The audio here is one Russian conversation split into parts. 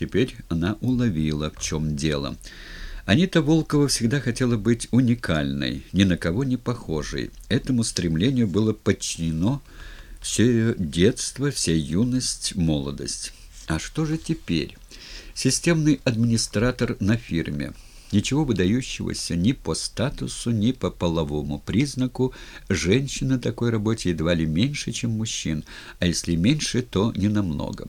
Теперь она уловила, в чем дело. Анита Волкова всегда хотела быть уникальной, ни на кого не похожей. Этому стремлению было подчинено все ее детство, вся юность, молодость. А что же теперь? Системный администратор на фирме – Ничего выдающегося ни по статусу, ни по половому признаку. Женщин на такой работе едва ли меньше, чем мужчин, а если меньше, то не намного.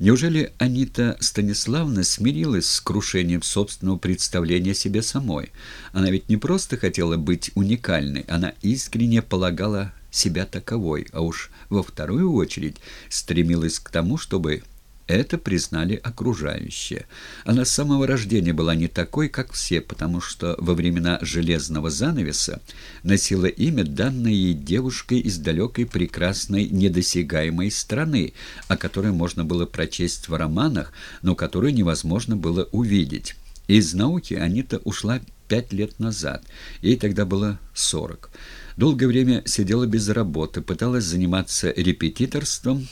Неужели Анита Станиславна смирилась с крушением собственного представления о себе самой? Она ведь не просто хотела быть уникальной, она искренне полагала себя таковой, а уж во вторую очередь стремилась к тому, чтобы это признали окружающие. Она с самого рождения была не такой, как все, потому что во времена «железного занавеса» носила имя, данное ей девушкой из далекой прекрасной недосягаемой страны, о которой можно было прочесть в романах, но которую невозможно было увидеть. Из науки Анита ушла пять лет назад. Ей тогда было сорок. Долгое время сидела без работы, пыталась заниматься репетиторством,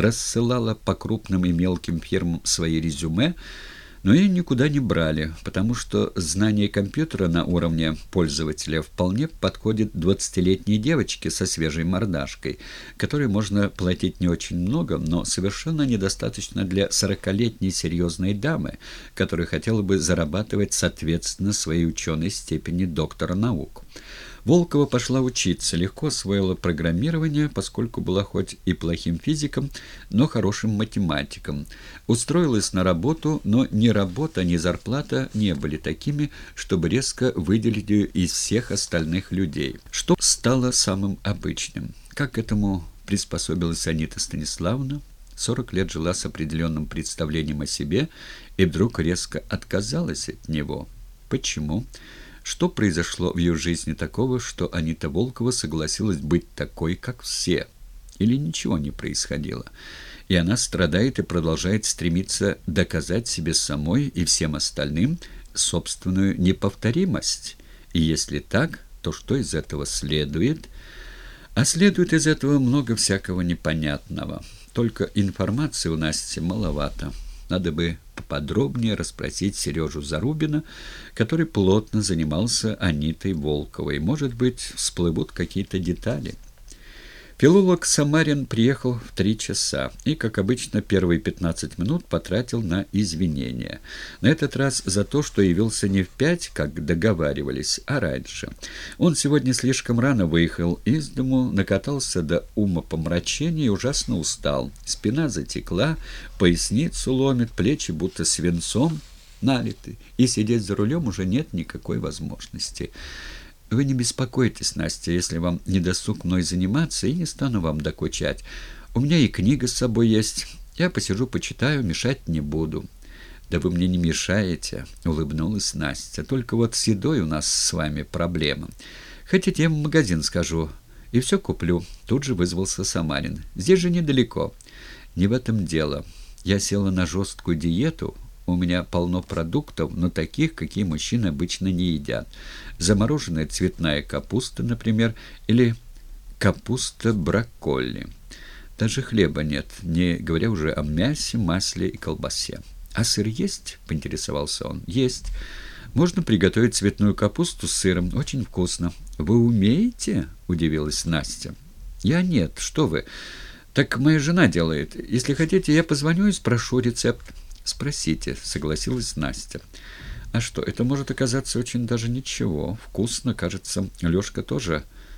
рассылала по крупным и мелким фирмам свои резюме, но ее никуда не брали, потому что знание компьютера на уровне пользователя вполне подходит 20-летней девочке со свежей мордашкой, которой можно платить не очень много, но совершенно недостаточно для 40-летней серьезной дамы, которая хотела бы зарабатывать соответственно своей ученой степени доктора наук. Волкова пошла учиться, легко освоила программирование, поскольку была хоть и плохим физиком, но хорошим математиком. Устроилась на работу, но ни работа, ни зарплата не были такими, чтобы резко выделить ее из всех остальных людей, что стало самым обычным. Как к этому приспособилась Анита Станиславовна? Сорок лет жила с определенным представлением о себе и вдруг резко отказалась от него. Почему? Что произошло в ее жизни такого, что Анита Волкова согласилась быть такой, как все? Или ничего не происходило? И она страдает и продолжает стремиться доказать себе самой и всем остальным собственную неповторимость? И если так, то что из этого следует? А следует из этого много всякого непонятного. Только информации у Насти маловато. Надо бы поподробнее расспросить Сережу Зарубина, который плотно занимался Анитой Волковой. Может быть, всплывут какие-то детали. Филолог Самарин приехал в три часа и, как обычно, первые пятнадцать минут потратил на извинения. На этот раз за то, что явился не в пять, как договаривались, а раньше. Он сегодня слишком рано выехал из дому, накатался до ума помрачения и ужасно устал. Спина затекла, поясницу ломит, плечи будто свинцом налиты, и сидеть за рулем уже нет никакой возможности. Вы не беспокойтесь, Настя, если вам не досуг мной заниматься, и не стану вам докучать. У меня и книга с собой есть. Я посижу, почитаю, мешать не буду». «Да вы мне не мешаете», — улыбнулась Настя. «Только вот с едой у нас с вами проблема. Хотите, я в магазин скажу, и все куплю». Тут же вызвался Самарин. «Здесь же недалеко». «Не в этом дело. Я села на жесткую диету, у меня полно продуктов, но таких, какие мужчины обычно не едят. Замороженная цветная капуста, например, или капуста брокколи. Даже хлеба нет, не говоря уже о мясе, масле и колбасе. «А сыр есть?» — поинтересовался он. «Есть. Можно приготовить цветную капусту с сыром. Очень вкусно». «Вы умеете?» — удивилась Настя. «Я нет. Что вы?» «Так моя жена делает. Если хотите, я позвоню и спрошу рецепт». «Спросите», — согласилась Настя. «А что, это может оказаться очень даже ничего. Вкусно, кажется. Лёшка тоже